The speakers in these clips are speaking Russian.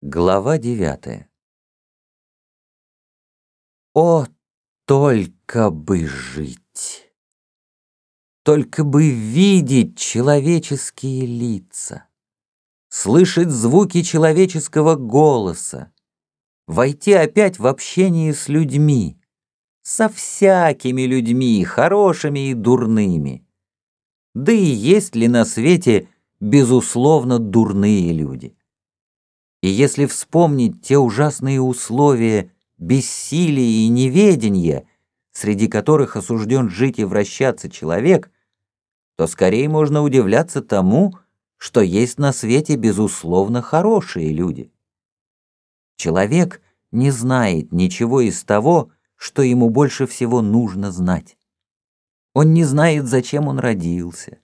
Глава девятая О, только бы жить! Только бы видеть человеческие лица, Слышать звуки человеческого голоса, Войти опять в общение с людьми, Со всякими людьми, хорошими и дурными. Да и есть ли на свете, безусловно, дурные люди? И если вспомнить те ужасные условия бессилия и неведения, среди которых осужден жить и вращаться человек, то скорее можно удивляться тому, что есть на свете безусловно хорошие люди. Человек не знает ничего из того, что ему больше всего нужно знать. Он не знает, зачем он родился,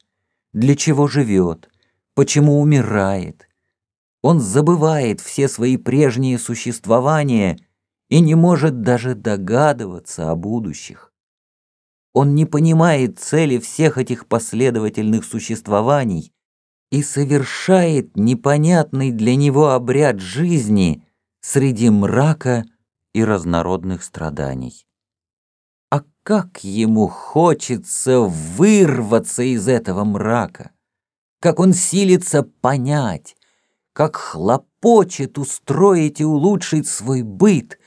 для чего живет, почему умирает, он забывает все свои прежние существования и не может даже догадываться о будущих. Он не понимает цели всех этих последовательных существований и совершает непонятный для него обряд жизни среди мрака и разнородных страданий. А как ему хочется вырваться из этого мрака! Как он силится понять, как хлопочет устроить и улучшить свой быт,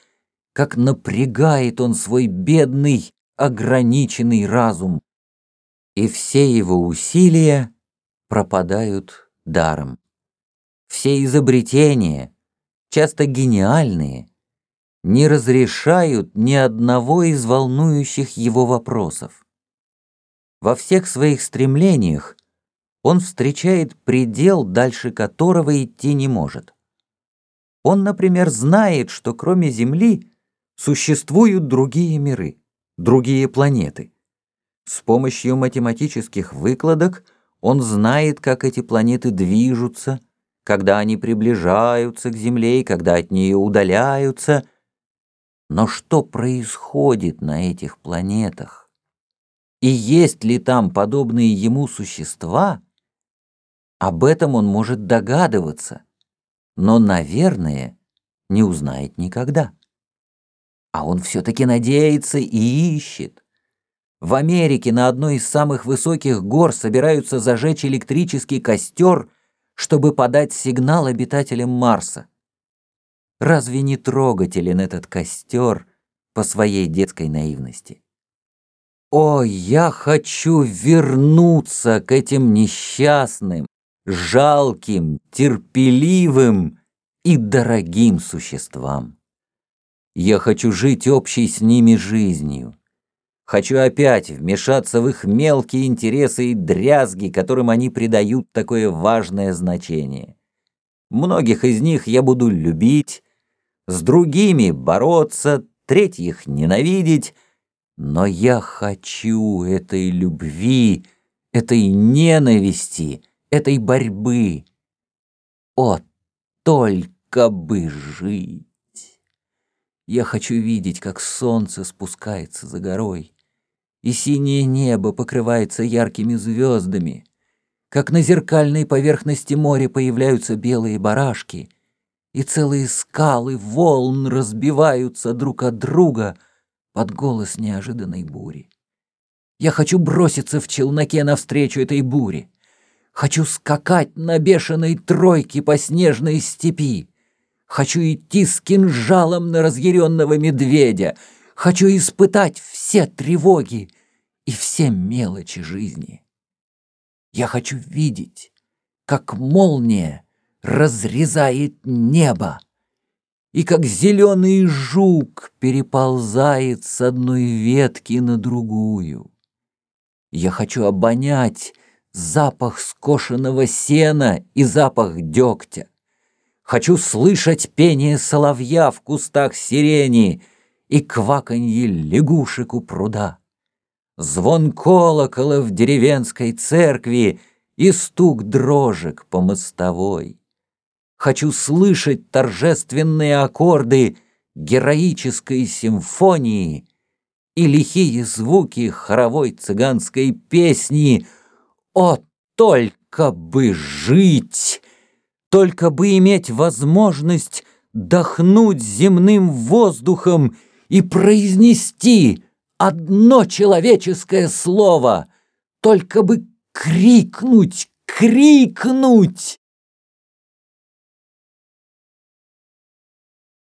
как напрягает он свой бедный, ограниченный разум. И все его усилия пропадают даром. Все изобретения, часто гениальные, не разрешают ни одного из волнующих его вопросов. Во всех своих стремлениях он встречает предел, дальше которого идти не может. Он, например, знает, что кроме Земли существуют другие миры, другие планеты. С помощью математических выкладок он знает, как эти планеты движутся, когда они приближаются к Земле и когда от нее удаляются. Но что происходит на этих планетах? И есть ли там подобные ему существа, об этом он может догадываться, но, наверное, не узнает никогда. А он все-таки надеется и ищет. В Америке на одной из самых высоких гор собираются зажечь электрический костер, чтобы подать сигнал обитателям Марса. Разве не трогателен этот костер по своей детской наивности? О, я хочу вернуться к этим несчастным, жалким, терпеливым и дорогим существам. Я хочу жить общей с ними жизнью. Хочу опять вмешаться в их мелкие интересы и дрязги, которым они придают такое важное значение. Многих из них я буду любить, с другими бороться, третьих ненавидеть, но я хочу этой любви, этой ненависти, этой борьбы. О, только бы жить! Я хочу видеть, как солнце спускается за горой, и синее небо покрывается яркими звездами, как на зеркальной поверхности моря появляются белые барашки, и целые скалы волн разбиваются друг от друга под голос неожиданной бури. Я хочу броситься в челноке навстречу этой буре. Хочу скакать на бешеной тройке по снежной степи. Хочу идти с кинжалом на разъяренного медведя. Хочу испытать все тревоги и все мелочи жизни. Я хочу видеть, как молния разрезает небо, и как зеленый жук переползает с одной ветки на другую. Я хочу обонять запах скошенного сена и запах дегтя. Хочу слышать пение соловья в кустах сирени и кваканье лягушек у пруда. Звон колокола в деревенской церкви и стук дрожек по мостовой. Хочу слышать торжественные аккорды героической симфонии и лихие звуки хоровой цыганской песни — о, только бы жить! только бы иметь возможность дохнуть земным воздухом и произнести одно человеческое слово, только бы крикнуть, крикнуть.